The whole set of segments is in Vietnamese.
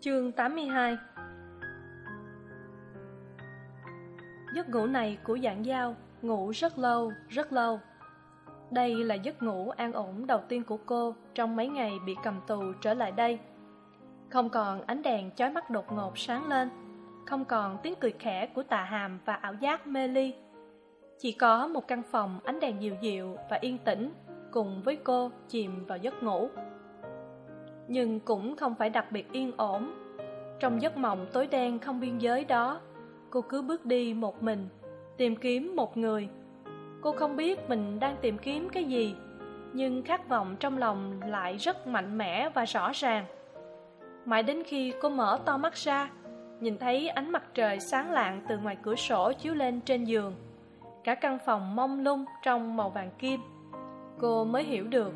Chương 82 Giấc ngủ này của dạng giao ngủ rất lâu, rất lâu. Đây là giấc ngủ an ổn đầu tiên của cô trong mấy ngày bị cầm tù trở lại đây. Không còn ánh đèn chói mắt đột ngột sáng lên, không còn tiếng cười khẽ của tà hàm và ảo giác mê ly. Chỉ có một căn phòng ánh đèn dịu dịu và yên tĩnh cùng với cô chìm vào giấc ngủ nhưng cũng không phải đặc biệt yên ổn. Trong giấc mộng tối đen không biên giới đó, cô cứ bước đi một mình, tìm kiếm một người. Cô không biết mình đang tìm kiếm cái gì, nhưng khát vọng trong lòng lại rất mạnh mẽ và rõ ràng. Mãi đến khi cô mở to mắt ra, nhìn thấy ánh mặt trời sáng lạng từ ngoài cửa sổ chiếu lên trên giường, cả căn phòng mông lung trong màu vàng kim, cô mới hiểu được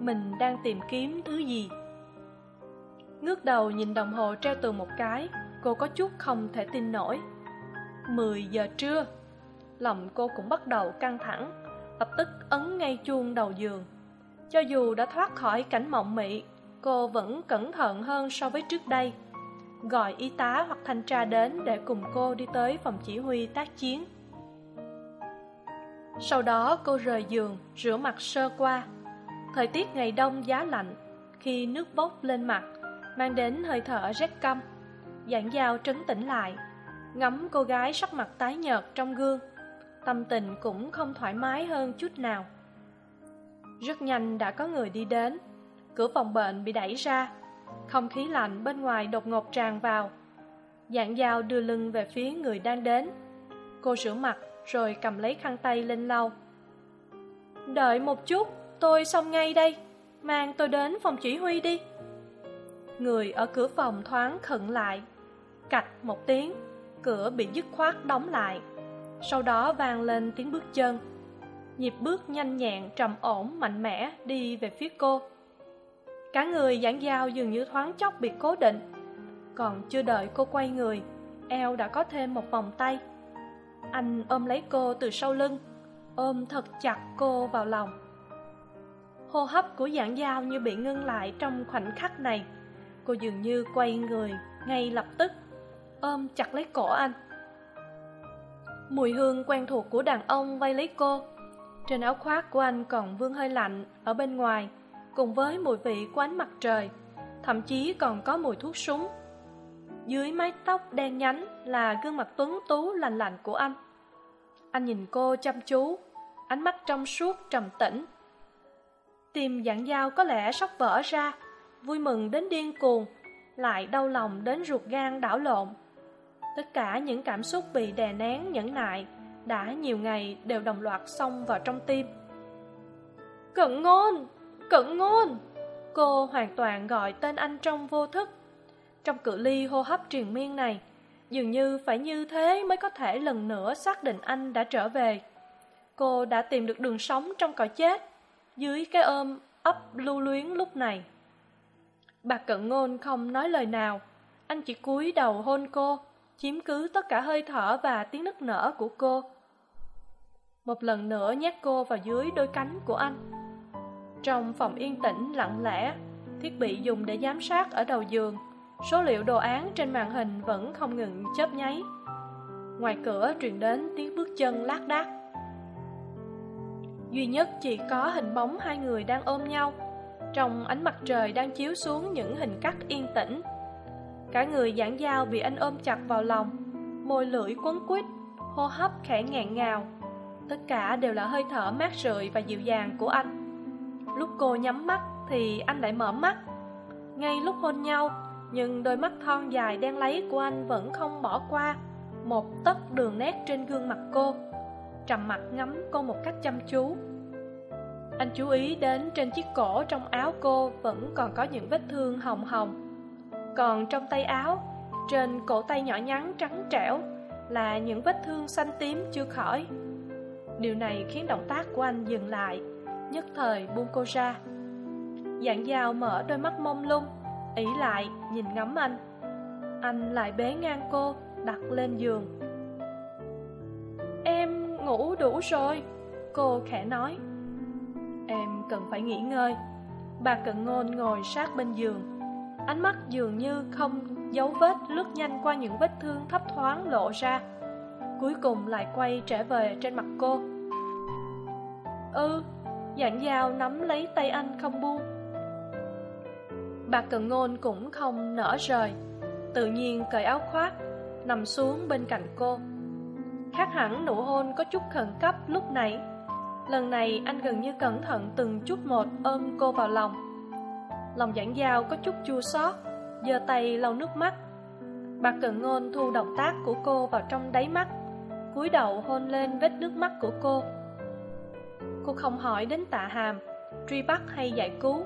mình đang tìm kiếm thứ gì ngước đầu nhìn đồng hồ treo tường một cái, cô có chút không thể tin nổi. Mười giờ trưa, lòng cô cũng bắt đầu căng thẳng, lập tức ấn ngay chuông đầu giường. Cho dù đã thoát khỏi cảnh mộng mị, cô vẫn cẩn thận hơn so với trước đây. Gọi y tá hoặc thanh tra đến để cùng cô đi tới phòng chỉ huy tác chiến. Sau đó cô rời giường, rửa mặt sơ qua. Thời tiết ngày đông giá lạnh, khi nước bốc lên mặt mang đến hơi thở rét căm giảng giao trấn tĩnh lại. Ngắm cô gái sắc mặt tái nhợt trong gương, tâm tình cũng không thoải mái hơn chút nào. Rất nhanh đã có người đi đến. Cửa phòng bệnh bị đẩy ra. Không khí lạnh bên ngoài đột ngột tràn vào. Dạng dao đưa lưng về phía người đang đến. Cô rửa mặt rồi cầm lấy khăn tay lên lau. Đợi một chút, tôi xong ngay đây. Mang tôi đến phòng chỉ huy đi người ở cửa phòng thoáng khẩn lại. Cạch một tiếng, cửa bị dứt khoát đóng lại. Sau đó vang lên tiếng bước chân. Nhịp bước nhanh nhẹn trầm ổn mạnh mẽ đi về phía cô. Cả người giảng dao dường như thoáng chốc bị cố định. Còn chưa đợi cô quay người, eo đã có thêm một vòng tay. Anh ôm lấy cô từ sau lưng, ôm thật chặt cô vào lòng. Hô hấp của giảng dao như bị ngưng lại trong khoảnh khắc này cô dường như quay người ngay lập tức. Ôm chặt lấy cổ anh. Mùi hương quen thuộc của đàn ông vây lấy cô. Trên áo khoác của anh còn vương hơi lạnh ở bên ngoài, cùng với mùi vị của ánh mặt trời, thậm chí còn có mùi thuốc súng. Dưới mái tóc đen nhánh là gương mặt tuấn tú lành lạnh của anh. Anh nhìn cô chăm chú, ánh mắt trong suốt trầm tĩnh. Tim dạng dao có lẽ sắp vỡ ra vui mừng đến điên cuồng, lại đau lòng đến ruột gan đảo lộn. Tất cả những cảm xúc bị đè nén nhẫn nại đã nhiều ngày đều đồng loạt xông vào trong tim. Cận ngôn! Cận ngôn! Cô hoàn toàn gọi tên anh trong vô thức. Trong cự ly hô hấp triền miên này, dường như phải như thế mới có thể lần nữa xác định anh đã trở về. Cô đã tìm được đường sống trong cõi chết dưới cái ôm ấp lưu luyến lúc này bà cận ngôn không nói lời nào. Anh chỉ cúi đầu hôn cô, chiếm cứ tất cả hơi thở và tiếng nức nở của cô. Một lần nữa nhét cô vào dưới đôi cánh của anh. Trong phòng yên tĩnh, lặng lẽ, thiết bị dùng để giám sát ở đầu giường, số liệu đồ án trên màn hình vẫn không ngừng chớp nháy. Ngoài cửa truyền đến tiếng bước chân lác đác. Duy nhất chỉ có hình bóng hai người đang ôm nhau trong ánh mặt trời đang chiếu xuống những hình cắt yên tĩnh. Cả người giảng dao bị anh ôm chặt vào lòng, môi lưỡi quấn quýt, hô hấp khẽ ngẹn ngào. Tất cả đều là hơi thở mát rượi và dịu dàng của anh. Lúc cô nhắm mắt thì anh lại mở mắt. Ngay lúc hôn nhau, nhưng đôi mắt thon dài đen lấy của anh vẫn không bỏ qua một tấc đường nét trên gương mặt cô. Trầm mặt ngắm cô một cách chăm chú anh chú ý đến trên chiếc cổ trong áo cô vẫn còn có những vết thương hồng hồng. Còn trong tay áo, trên cổ tay nhỏ nhắn trắng trẻo là những vết thương xanh tím chưa khỏi. Điều này khiến động tác của anh dừng lại, nhất thời buông cô ra. Dạng dao mở đôi mắt mông lung, ý lại nhìn ngắm anh. Anh lại bế ngang cô, đặt lên giường. Em ngủ đủ rồi, cô khẽ nói em cần phải nghỉ ngơi. Bà cận ngôn ngồi sát bên giường. Ánh mắt dường như không dấu vết lướt nhanh qua những vết thương thấp thoáng lộ ra. Cuối cùng lại quay trở về trên mặt cô. Ừ dạng dao nắm lấy tay anh không buông. Bà cận ngôn cũng không nở rời. Tự nhiên cởi áo khoác, nằm xuống bên cạnh cô. Khác hẳn nụ hôn có chút khẩn cấp lúc nãy lần này, anh gần như cẩn thận từng chút một ôm cô vào lòng. Lòng giảng dao có chút chua xót, giơ tay lau nước mắt. Bà cận ngôn thu động tác của cô vào trong đáy mắt, cúi đầu hôn lên vết nước mắt của cô. Cô không hỏi đến tạ hàm, truy bắt hay giải cứu.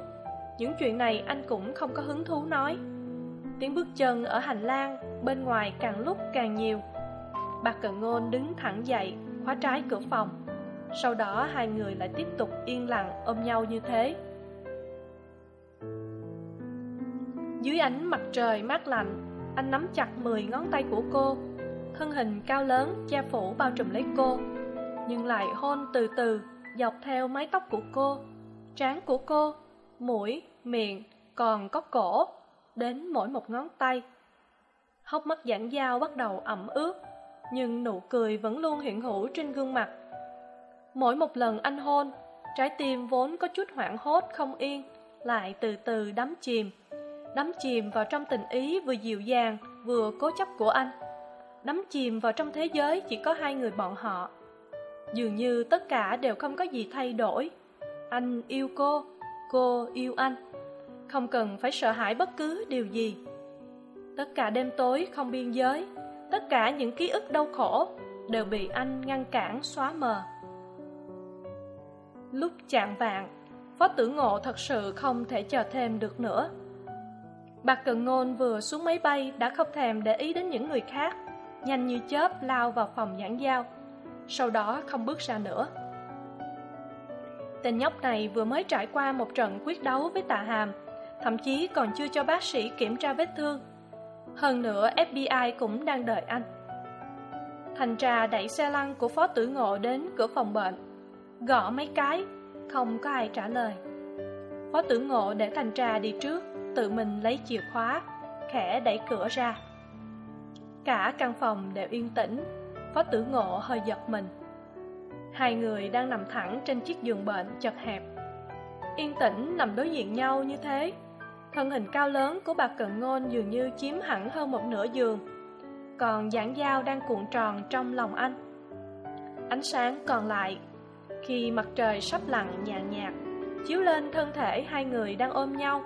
Những chuyện này anh cũng không có hứng thú nói. Tiếng bước chân ở hành lang, bên ngoài càng lúc càng nhiều. Bà cận ngôn đứng thẳng dậy, khóa trái cửa phòng sau đó hai người lại tiếp tục yên lặng ôm nhau như thế. Dưới ánh mặt trời mát lạnh, anh nắm chặt mười ngón tay của cô, thân hình cao lớn che phủ bao trùm lấy cô, nhưng lại hôn từ từ, dọc theo mái tóc của cô, trán của cô, mũi, miệng, còn có cổ, đến mỗi một ngón tay. Hốc mắt giãn dao bắt đầu ẩm ướt, nhưng nụ cười vẫn luôn hiện hữu trên gương mặt mỗi một lần anh hôn, trái tim vốn có chút hoảng hốt không yên, lại từ từ đắm chìm. Đắm chìm vào trong tình ý vừa dịu dàng, vừa cố chấp của anh. Đắm chìm vào trong thế giới chỉ có hai người bọn họ. Dường như tất cả đều không có gì thay đổi. Anh yêu cô cô yêu anh. Không cần phải sợ hãi bất cứ điều gì. Tất cả đêm tối không biên giới, tất cả những ký ức đau khổ đều bị anh ngăn cản xóa mờ lúc chạng vạn phó tử ngộ thật sự không thể chờ thêm được nữa. Bạc cận ngôn vừa xuống máy bay đã không thèm để ý đến những người khác, nhanh như chớp lao vào phòng giảng giao, sau đó không bước ra nữa. Tên nhóc này vừa mới trải qua một trận quyết đấu với tạ hàm, thậm chí còn chưa cho bác sĩ kiểm tra vết thương. Hơn nữa fbi cũng đang đợi anh. Thành trà đẩy xe lăn của phó tử ngộ đến cửa phòng bệnh gõ mấy cái, không có ai trả lời. Phó tử ngộ để thành trà đi trước, tự mình lấy chìa khóa, khẽ đẩy cửa ra. Cả căn phòng đều yên tĩnh, phó tử ngộ hơi giật mình. Hai người đang nằm thẳng trên chiếc giường bệnh chật hẹp. Yên tĩnh nằm đối diện nhau như thế, thân hình cao lớn của bà cận ngôn dường như chiếm hẳn hơn một nửa giường, còn giảng dao đang cuộn tròn trong lòng anh. Ánh sáng còn lại khi mặt trời sắp lặn nhàn nhạt, chiếu lên thân thể hai người đang ôm nhau,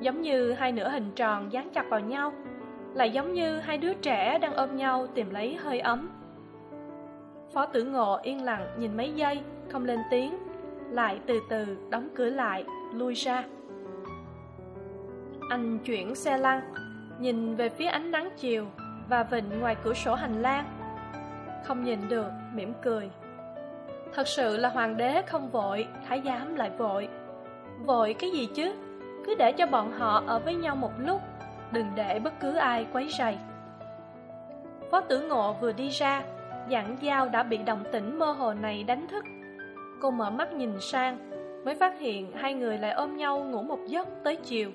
giống như hai nửa hình tròn dán chặt vào nhau, lại giống như hai đứa trẻ đang ôm nhau tìm lấy hơi ấm. Phó tử ngộ yên lặng nhìn mấy giây, không lên tiếng, lại từ từ đóng cửa lại, lui ra. Anh chuyển xe lăn, nhìn về phía ánh nắng chiều và vịnh ngoài cửa sổ hành lang. Không nhìn được, mỉm cười thật sự là hoàng đế không vội, thái giám lại vội. Vội cái gì chứ? Cứ để cho bọn họ ở với nhau một lúc, đừng để bất cứ ai quấy rầy. Phó tử ngộ vừa đi ra dặn giao đã bị động tĩnh mơ hồ này đánh thức. Cô mở mắt nhìn sang, mới phát hiện hai người lại ôm nhau ngủ một giấc tới chiều.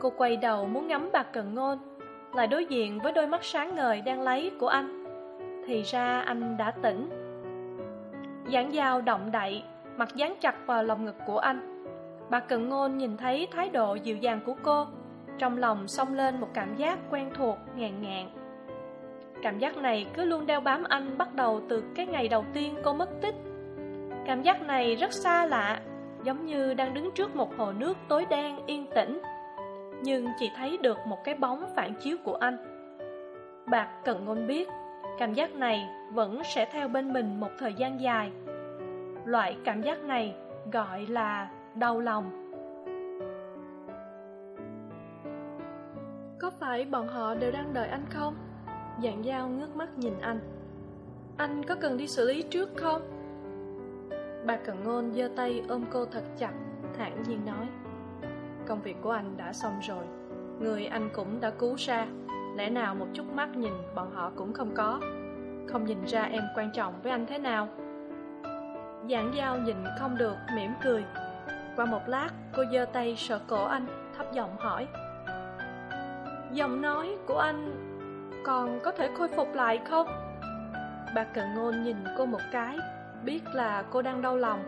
Cô quay đầu muốn ngắm bạc cần ngôn, lại đối diện với đôi mắt sáng ngời đang lấy của anh. Thì ra anh đã tỉnh giảng giao động đậy, mặt dán chặt vào lòng ngực của anh. Bà cận ngôn nhìn thấy thái độ dịu dàng của cô, trong lòng xông lên một cảm giác quen thuộc, ngàn ngạn cảm giác này cứ luôn đeo bám anh bắt đầu từ cái ngày đầu tiên cô mất tích. Cảm giác này rất xa lạ, giống như đang đứng trước một hồ nước tối đen, yên tĩnh. Nhưng chỉ thấy được một cái bóng phản chiếu của anh. Bạc cần ngôn biết cảm giác này vẫn sẽ theo bên mình một thời gian dài. Loại cảm giác này gọi là đau lòng. Có phải bọn họ đều đang đợi anh không? Dạng dao ngước mắt nhìn anh. Anh có cần đi xử lý trước không? Bà cần ngôn giơ tay ôm cô thật chặt, thản nhiên nói. Công việc của anh đã xong rồi, người anh cũng đã cứu ra lẽ nào một chút mắt nhìn bọn họ cũng không có? Không nhìn ra em quan trọng với anh thế nào? Giảng giao nhìn không được, mỉm cười. Qua một lát, cô giơ tay sờ cổ anh, thấp giọng hỏi. Giọng nói của anh còn có thể khôi phục lại không? Bà cận ngôn nhìn cô một cái, biết là cô đang đau lòng.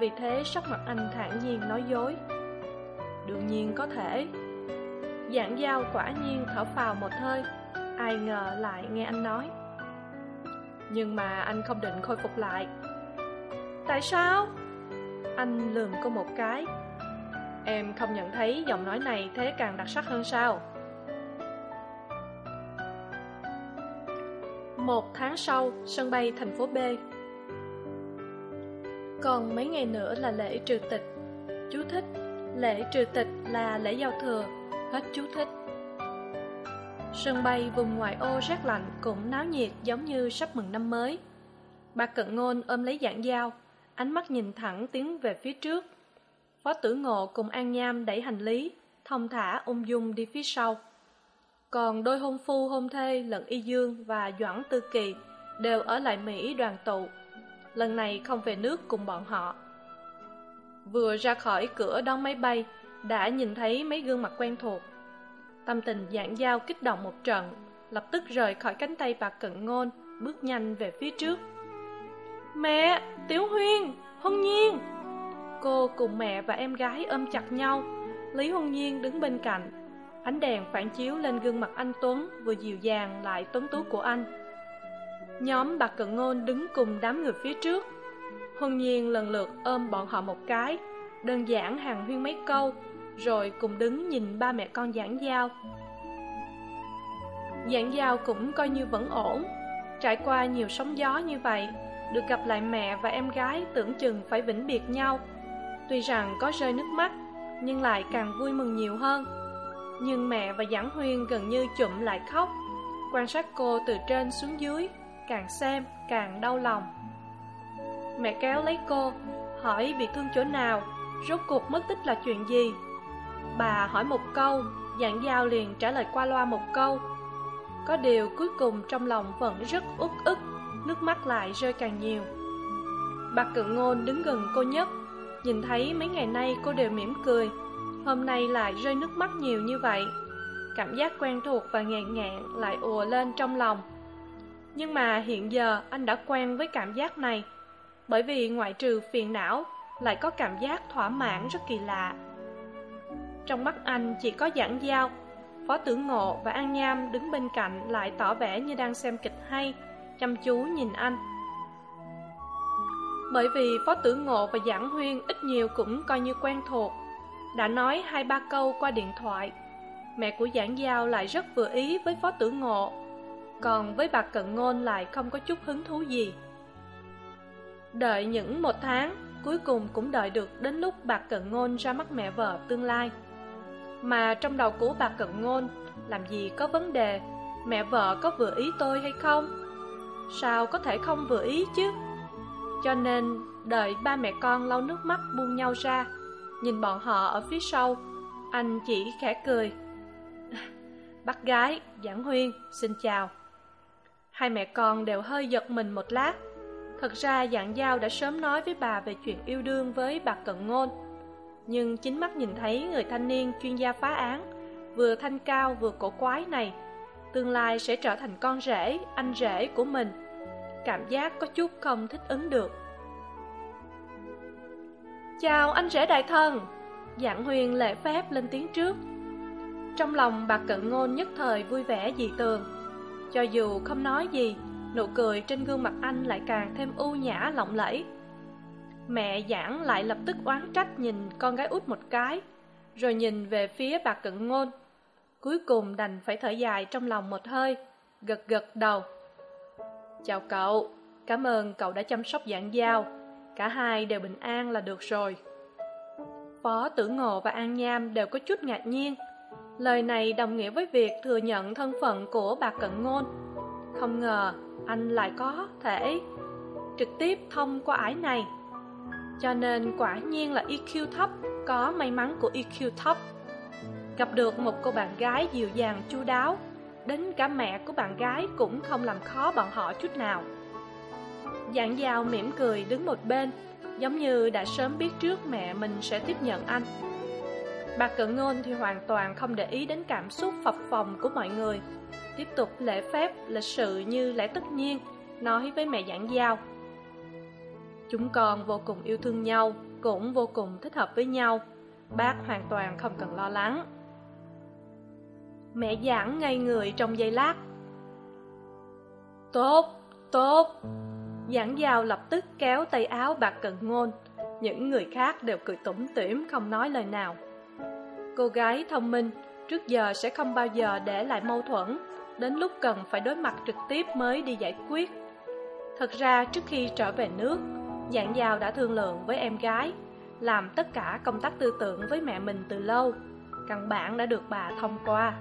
Vì thế sắc mặt anh thản nhiên nói dối. Đương nhiên có thể giảng giao quả nhiên thở phào một hơi. Ai ngờ lại nghe anh nói. Nhưng mà anh không định khôi phục lại. Tại sao? Anh lườm cô một cái. Em không nhận thấy giọng nói này thế càng đặc sắc hơn sao? Một tháng sau, sân bay thành phố b. Còn mấy ngày nữa là lễ trừ tịch. Chú thích, lễ trừ tịch là lễ giao thừa hết chú thích. Sân bay vùng ngoại ô rét lạnh cũng náo nhiệt giống như sắp mừng năm mới. Bà cận ngôn ôm lấy dạng dao ánh mắt nhìn thẳng tiến về phía trước. Phó tử ngộ cùng an nham đẩy hành lý thong thả ung dung đi phía sau. Còn đôi hôn phu hôn thê lẫn y dương và doãn tư kỳ đều ở lại mỹ đoàn tụ. Lần này không về nước cùng bọn họ. Vừa ra khỏi cửa đón máy bay đã nhìn thấy mấy gương mặt quen thuộc. Tâm tình giảng giao kích động một trận, lập tức rời khỏi cánh tay bà cận ngôn, bước nhanh về phía trước. Mẹ, tiểu huyên huân nhiên. Cô cùng mẹ và em gái ôm chặt nhau. Lý huân nhiên đứng bên cạnh, ánh đèn phản chiếu lên gương mặt anh tuấn, vừa dịu dàng lại tuấn tú của anh. Nhóm bà cận ngôn đứng cùng đám người phía trước. Huân nhiên lần lượt ôm bọn họ một cái, đơn giản hàng huyên mấy câu rồi cùng đứng nhìn ba mẹ con giảng giao. Giảng giao cũng coi như vẫn ổn. Trải qua nhiều sóng gió như vậy, được gặp lại mẹ và em gái tưởng chừng phải vĩnh biệt nhau. Tuy rằng có rơi nước mắt, nhưng lại càng vui mừng nhiều hơn. Nhưng mẹ và giảng huyên gần như chụm lại khóc. Quan sát cô từ trên xuống dưới, càng xem càng đau lòng. Mẹ kéo lấy cô, hỏi bị thương chỗ nào, rốt cuộc mất tích là chuyện gì? Bà hỏi một câu, dạng giao liền trả lời qua loa một câu. Có điều cuối cùng trong lòng vẫn rất uất ức, nước mắt lại rơi càng nhiều. Bà cự ngôn đứng gần cô nhất, nhìn thấy mấy ngày nay cô đều mỉm cười, hôm nay lại rơi nước mắt nhiều như vậy. Cảm giác quen thuộc và ngàn ngạn lại ùa lên trong lòng. Nhưng mà hiện giờ anh đã quen với cảm giác này, bởi vì ngoại trừ phiền não, lại có cảm giác thỏa mãn rất kỳ lạ trong mắt anh chỉ có giảng giao. Phó tử ngộ và an nham đứng bên cạnh lại tỏ vẻ như đang xem kịch hay, chăm chú nhìn anh. Bởi vì phó tử ngộ và giảng huyên ít nhiều cũng coi như quen thuộc. Đã nói hai ba câu qua điện thoại, mẹ của giảng giao lại rất vừa ý với phó tử ngộ. Còn với bà cận ngôn lại không có chút hứng thú gì. Đợi những một tháng, cuối cùng cũng đợi được đến lúc bà cận ngôn ra mắt mẹ vợ tương lai mà trong đầu của bà cận ngôn, làm gì có vấn đề? Mẹ vợ có vừa ý tôi hay không? Sao có thể không vừa ý chứ? Cho nên, đợi ba mẹ con lau nước mắt buông nhau ra, nhìn bọn họ ở phía sau, anh chỉ khẽ cười. Bác gái, giảng huyên, xin chào. Hai mẹ con đều hơi giật mình một lát. Thật ra dạng giao đã sớm nói với bà về chuyện yêu đương với bà cận ngôn nhưng chính mắt nhìn thấy người thanh niên chuyên gia phá án, vừa thanh cao vừa cổ quái này, tương lai sẽ trở thành con rể, anh rể của mình. Cảm giác có chút không thích ứng được. Chào anh rể đại thần dạng huyền lễ phép lên tiếng trước. Trong lòng bà cận ngôn nhất thời vui vẻ dị tường. Cho dù không nói gì, nụ cười trên gương mặt anh lại càng thêm u nhã lộng lẫy mẹ giảng lại lập tức oán trách nhìn con gái út một cái, rồi nhìn về phía bà cận ngôn. Cuối cùng đành phải thở dài trong lòng một hơi, gật gật đầu. Chào cậu, cảm ơn cậu đã chăm sóc giảng giao. Cả hai đều bình an là được rồi. Phó tử ngộ và an nham đều có chút ngạc nhiên. Lời này đồng nghĩa với việc thừa nhận thân phận của bà cận ngôn. Không ngờ anh lại có thể trực tiếp thông qua ải này cho nên quả nhiên là eq thấp, có may mắn của eq thấp. Gặp được một cô bạn gái dịu dàng chu đáo, đến cả mẹ của bạn gái cũng không làm khó bọn họ chút nào. Dạng dào mỉm cười đứng một bên, giống như đã sớm biết trước mẹ mình sẽ tiếp nhận anh. Bà cận ngôn thì hoàn toàn không để ý đến cảm xúc phập phồng của mọi người. Tiếp tục lễ phép lịch sự như lẽ tất nhiên, nói với mẹ giảng giao chúng con vô cùng yêu thương nhau, cũng vô cùng thích hợp với nhau. Bác hoàn toàn không cần lo lắng. Mẹ giảng ngay người trong giây lát. Tốt tốt. Giảng giao lập tức kéo tay áo bạc cận ngôn. Những người khác đều cười tủm tỉm, không nói lời nào. Cô gái thông minh, trước giờ sẽ không bao giờ để lại mâu thuẫn. Đến lúc cần phải đối mặt trực tiếp mới đi giải quyết. Thật ra trước khi trở về nước dạng giao đã thương lượng với em gái, làm tất cả công tác tư tưởng với mẹ mình từ lâu. Căn bản đã được bà thông qua.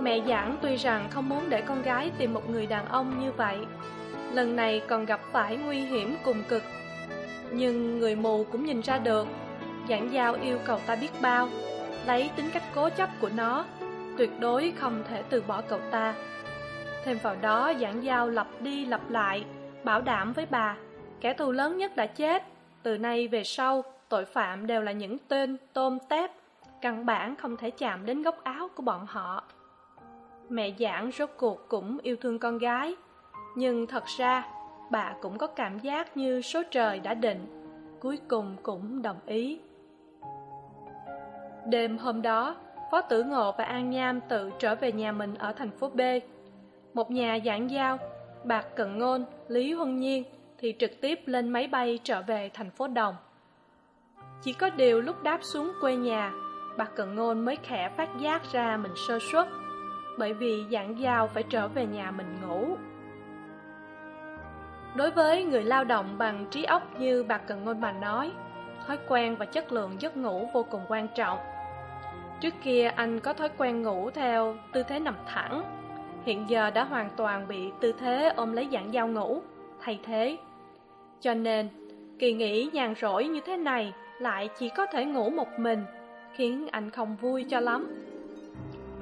Mẹ giảng tuy rằng không muốn để con gái tìm một người đàn ông như vậy. Lần này còn gặp phải nguy hiểm cùng cực. Nhưng người mù cũng nhìn ra được, giảng giao yêu cầu ta biết bao, lấy tính cách cố chấp của nó, tuyệt đối không thể từ bỏ cậu ta. Thêm vào đó, giảng giao lặp đi lặp lại bảo đảm với bà. Kẻ thù lớn nhất đã chết. Từ nay về sau, tội phạm đều là những tên, tôm, tép. Căn bản không thể chạm đến góc áo của bọn họ. Mẹ giảng rốt cuộc cũng yêu thương con gái. Nhưng thật ra, bà cũng có cảm giác như số trời đã định. Cuối cùng cũng đồng ý. Đêm hôm đó, phó tử ngộ và an nham tự trở về nhà mình ở thành phố b. Một nhà giảng giao bạc cận ngôn, lý huân nhiên thì trực tiếp lên máy bay trở về thành phố đồng. Chỉ có điều lúc đáp xuống quê nhà, bạc cận ngôn mới khẽ phát giác ra mình sơ suất, bởi vì dạng giao phải trở về nhà mình ngủ. Đối với người lao động bằng trí óc như bạc cận ngôn mà nói, thói quen và chất lượng giấc ngủ vô cùng quan trọng. Trước kia anh có thói quen ngủ theo tư thế nằm thẳng hiện giờ đã hoàn toàn bị tư thế ôm lấy dạng dao ngủ. Thay thế. Cho nên, kỳ nghỉ nhàn rỗi như thế này lại chỉ có thể ngủ một mình, khiến anh không vui cho lắm.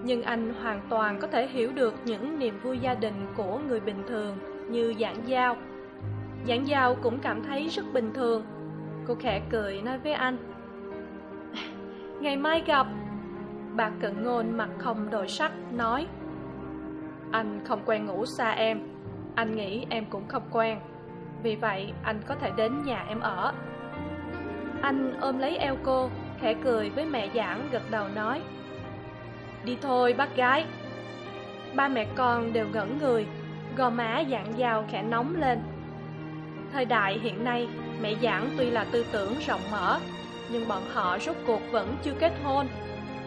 Nhưng anh hoàn toàn có thể hiểu được những niềm vui gia đình của người bình thường như giảng giao giảng giao cũng cảm thấy rất bình thường. Cô khẽ cười nói với anh. Ngày mai gặp. Bà cận ngôn mặt không đổi sắc, nói anh không quen ngủ xa em. Anh nghĩ em cũng không quen. Vì vậy, anh có thể đến nhà em ở. Anh ôm lấy eo cô, khẽ cười với mẹ giảng gật đầu nói, đi thôi, bác gái. Ba mẹ con đều ngẩn người, gò má dạng dao khẽ nóng lên. Thời đại hiện nay, mẹ giảng tuy là tư tưởng rộng mở, nhưng bọn họ rốt cuộc vẫn chưa kết hôn.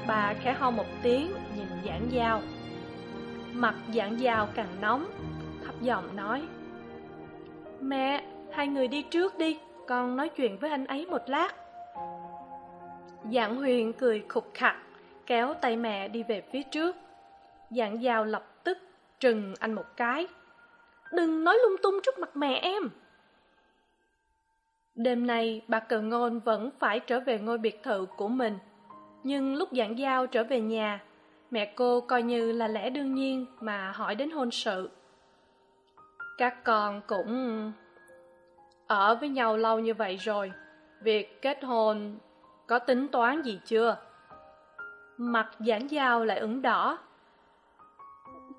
Bà khẽ ho một tiếng, nhìn giảng dao mặt dạng dào càng nóng, thấp giọng nói, mẹ, hai người đi trước đi, con nói chuyện với anh ấy một lát. Dạng huyền cười khục khặc, kéo tay mẹ đi về phía trước. Dạng dào lập tức trừng anh một cái, đừng nói lung tung trước mặt mẹ em. Đêm nay, bà cờ ngôn vẫn phải trở về ngôi biệt thự của mình, nhưng lúc dạng giao trở về nhà mẹ cô coi như là lẽ đương nhiên mà hỏi đến hôn sự. Các con cũng ở với nhau lâu như vậy rồi, việc kết hôn có tính toán gì chưa? Mặt giảng giao lại ửng đỏ.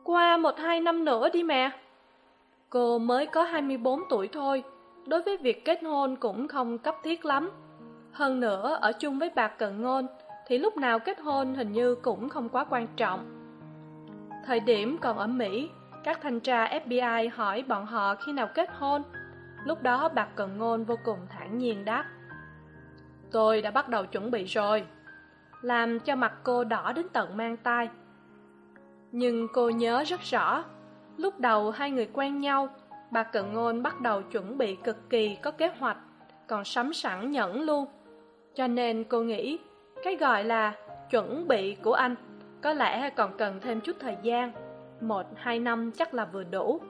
Qua một hai năm nữa đi mẹ. Cô mới có hai mươi bốn tuổi thôi, đối với việc kết hôn cũng không cấp thiết lắm. Hơn nữa, ở chung với bà cận ngôn thì lúc nào kết hôn hình như cũng không quá quan trọng. Thời điểm còn ở mỹ, các thanh tra fbi hỏi bọn họ khi nào kết hôn. Lúc đó bà cận ngôn vô cùng thản nhiên đáp, tôi đã bắt đầu chuẩn bị rồi, làm cho mặt cô đỏ đến tận mang tai. Nhưng cô nhớ rất rõ, lúc đầu hai người quen nhau bà cận ngôn bắt đầu chuẩn bị cực kỳ có kế hoạch, còn sắm sẵn nhẫn luôn. Cho nên cô nghĩ cái gọi là chuẩn bị của anh, có lẽ còn cần thêm chút thời gian. Một, hai năm chắc là vừa đủ.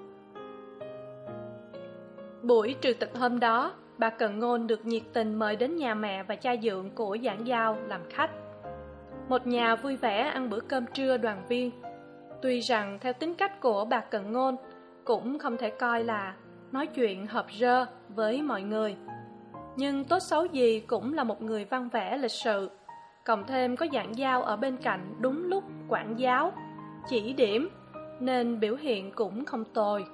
Buổi trừ tịch hôm đó, bà cần ngôn được nhiệt tình mời đến nhà mẹ và cha dượng của giảng giao làm khách. Một nhà vui vẻ ăn bữa cơm trưa đoàn viên. Tuy rằng theo tính cách của bà cần ngôn, cũng không thể coi là nói chuyện hợp rơ với mọi người. Nhưng tốt xấu gì cũng là một người văn vẻ lịch sự cộng thêm có giảng giao ở bên cạnh đúng lúc quản giáo, chỉ điểm, nên biểu hiện cũng không tồi.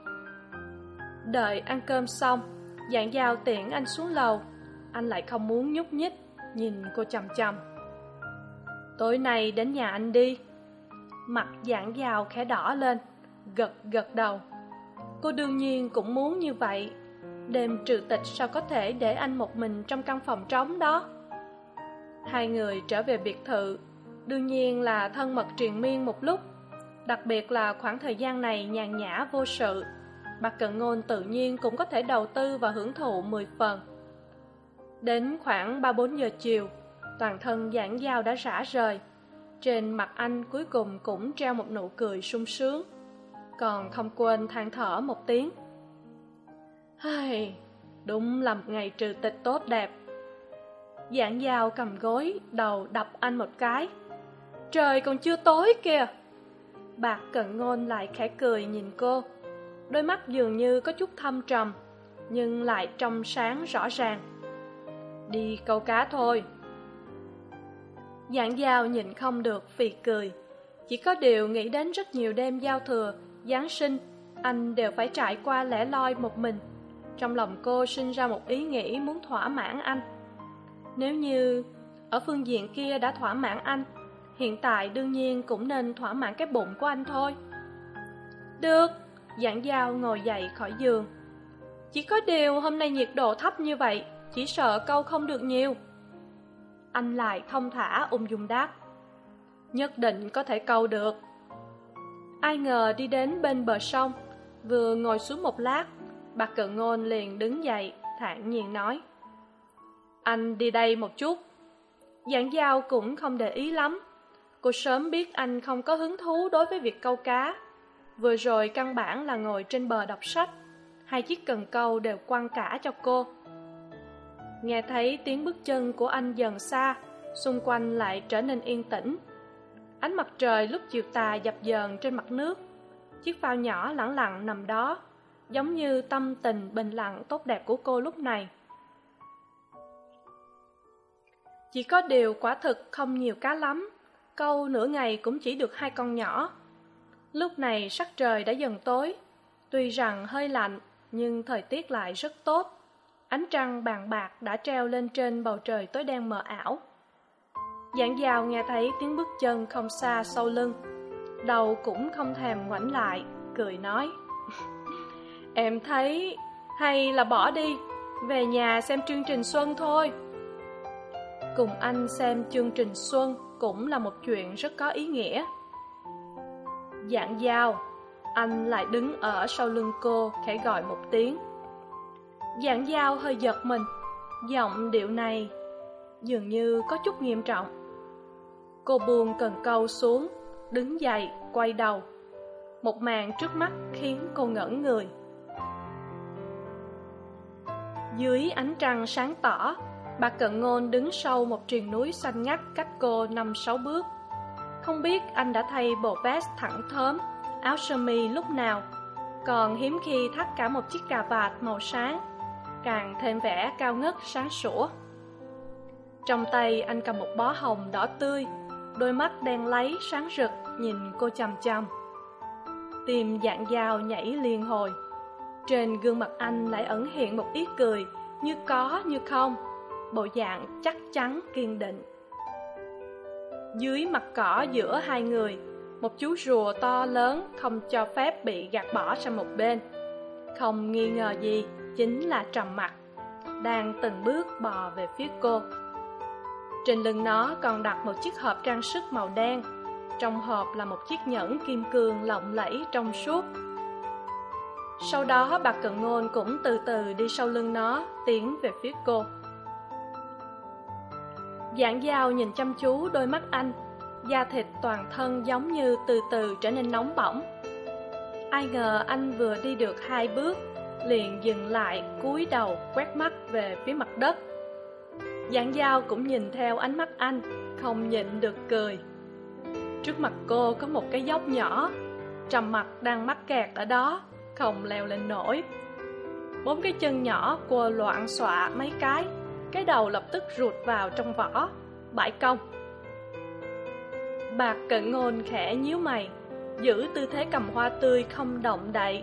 Đợi ăn cơm xong giảng giao tiễn anh xuống lầu. Anh lại không muốn nhúc nhích, nhìn cô chằm chằm. Tối nay đến nhà anh đi. Mặt giảng giao khẽ đỏ lên, gật gật đầu. Cô đương nhiên cũng muốn như vậy. Đêm trừ tịch sao có thể để anh một mình trong căn phòng trống đó? Hai người trở về biệt thự, đương nhiên là thân mật triền miên một lúc. Đặc biệt là khoảng thời gian này nhàn nhã vô sự bạc cận ngôn tự nhiên cũng có thể đầu tư và hưởng thụ mười phần. Đến khoảng ba bốn giờ chiều, toàn thân giảng dao đã rã rời. Trên mặt anh cuối cùng cũng treo một nụ cười sung sướng. Còn không quên than thở một tiếng. Hai đúng là một ngày trừ tịch tốt đẹp. Dạng dao cầm gối, đầu đập anh một cái. Trời còn chưa tối kìa. Bạc cận ngôn lại khẽ cười nhìn cô. Đôi mắt dường như có chút thâm trầm, nhưng lại trong sáng rõ ràng. Đi câu cá thôi. Dạng giao nhìn không được phì cười. Chỉ có điều nghĩ đến rất nhiều đêm giao thừa, giáng sinh, anh đều phải trải qua lẻ loi một mình. Trong lòng cô sinh ra một ý nghĩ muốn thỏa mãn anh nếu như ở phương diện kia đã thỏa mãn anh, hiện tại đương nhiên cũng nên thỏa mãn cái bụng của anh thôi. Được, giảng giao ngồi dậy khỏi giường. Chỉ có điều hôm nay nhiệt độ thấp như vậy, chỉ sợ câu không được nhiều. Anh lại thông thả ung dung đáp. Nhất định có thể câu được. Ai ngờ đi đến bên bờ sông, vừa ngồi xuống một lát, bà cận ngôn liền đứng dậy, thản nhiên nói anh đi đây một chút. Giảng giao cũng không để ý lắm. Cô sớm biết anh không có hứng thú đối với việc câu cá. Vừa rồi căn bản là ngồi trên bờ đọc sách. Hai chiếc cần câu đều quăng cả cho cô. Nghe thấy tiếng bước chân của anh dần xa, xung quanh lại trở nên yên tĩnh. Ánh mặt trời lúc chiều tà dập dờn trên mặt nước. Chiếc phao nhỏ lẳng lặng nằm đó, giống như tâm tình bình lặng tốt đẹp của cô lúc này. Chỉ có điều quả thực không nhiều cá lắm, câu nửa ngày cũng chỉ được hai con nhỏ. Lúc này sắc trời đã dần tối, tuy rằng hơi lạnh, nhưng thời tiết lại rất tốt. Ánh trăng bàn bạc đã treo lên trên bầu trời tối đen mờ ảo. Dạng dào nghe thấy tiếng bước chân không xa sau lưng, đầu cũng không thèm ngoảnh lại, cười nói, em thấy hay là bỏ đi, về nhà xem chương trình xuân thôi cùng anh xem chương trình xuân cũng là một chuyện rất có ý nghĩa. Dạng dao, anh lại đứng ở sau lưng cô khẽ gọi một tiếng. Dạng dao hơi giật mình, giọng điệu này dường như có chút nghiêm trọng. Cô buông cần câu xuống, đứng dậy, quay đầu. Một màn trước mắt khiến cô ngẩn người. Dưới ánh trăng sáng tỏ bà cận ngôn đứng sau một triền núi xanh ngắt cách cô năm sáu bước. Không biết anh đã thay bộ vest thẳng thớm, áo sơ mi lúc nào. Còn hiếm khi thắt cả một chiếc cà vạt màu sáng, càng thêm vẻ cao ngất sáng sủa. Trong tay anh cầm một bó hồng đỏ tươi, đôi mắt đen lấy sáng rực nhìn cô chằm chằm. Tim dạng dao nhảy liên hồi, trên gương mặt anh lại ẩn hiện một ý cười như có như không bộ dạng chắc chắn kiên định. Dưới mặt cỏ giữa hai người, một chú rùa to lớn không cho phép bị gạt bỏ sang một bên. Không nghi ngờ gì, chính là trầm mặc, đang từng bước bò về phía cô. Trên lưng nó còn đặt một chiếc hộp trang sức màu đen, trong hộp là một chiếc nhẫn kim cương lộng lẫy trong suốt. Sau đó, bà cận ngôn cũng từ từ đi sau lưng nó, tiến về phía cô giảng giao nhìn chăm chú đôi mắt anh, da thịt toàn thân giống như từ từ trở nên nóng bỏng. Ai ngờ anh vừa đi được hai bước, liền dừng lại, cúi đầu, quét mắt về phía mặt đất. Giảng giao cũng nhìn theo ánh mắt anh, không nhịn được cười. Trước mặt cô có một cái dốc nhỏ, trầm mặt đang mắc kẹt ở đó, không leo lên nổi. Bốn cái chân nhỏ cô loạn xọa mấy cái cái đầu lập tức rụt vào trong vỏ. Bãi công bạc cận ngôn khẽ nhíu mày, giữ tư thế cầm hoa tươi không động đậy,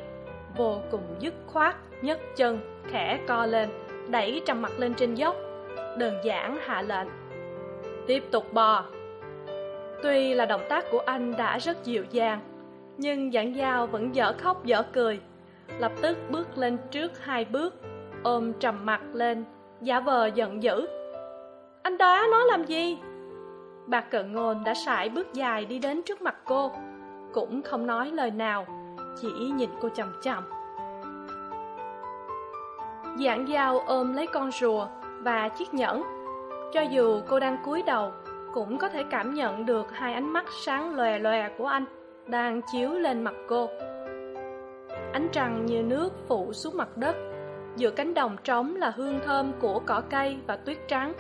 vô cùng dứt khoát, nhấc chân, khẽ co lên, đẩy trầm mặt lên trên dốc, đơn giản hạ lệnh. Tiếp tục bò. Tuy là động tác của anh đã rất dịu dàng, nhưng giảng giao vẫn dở khóc dở cười, lập tức bước lên trước hai bước, ôm trầm mặt lên giả vờ giận dữ. Anh đó nó làm gì? Bà cận ngôn đã sải bước dài đi đến trước mặt cô, cũng không nói lời nào, chỉ nhìn cô chằm chằm. Giảng Dao ôm lấy con rùa và chiếc nhẫn, cho dù cô đang cúi đầu, cũng có thể cảm nhận được hai ánh mắt sáng lòe lòe của anh đang chiếu lên mặt cô. Ánh trăng như nước phủ xuống mặt đất giữa cánh đồng trống là hương thơm của cỏ cây và tuyết trắng.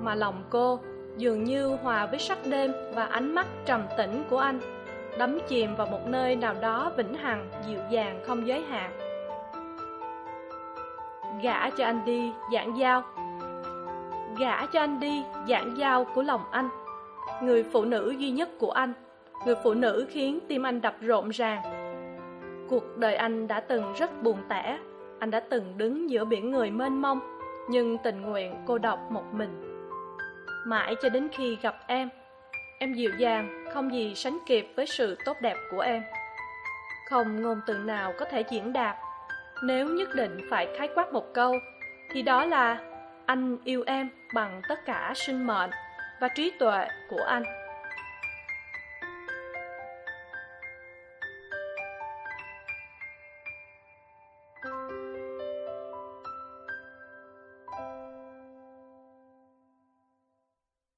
Mà lòng cô dường như hòa với sắc đêm và ánh mắt trầm tĩnh của anh, đắm chìm vào một nơi nào đó vĩnh hằng, dịu dàng, không giới hạn. Gả cho anh đi, giảng giao. Gả cho anh đi, giảng giao của lòng anh. Người phụ nữ duy nhất của anh, người phụ nữ khiến tim anh đập rộn ràng. Cuộc đời anh đã từng rất buồn tẻ anh đã từng đứng giữa biển người mênh mông, nhưng tình nguyện cô độc một mình. Mãi cho đến khi gặp em em dịu dàng, không gì sánh kịp với sự tốt đẹp của em. Không ngôn từ nào có thể diễn đạt. Nếu nhất định phải khái quát một câu, thì đó là anh yêu em bằng tất cả sinh mệnh và trí tuệ của anh.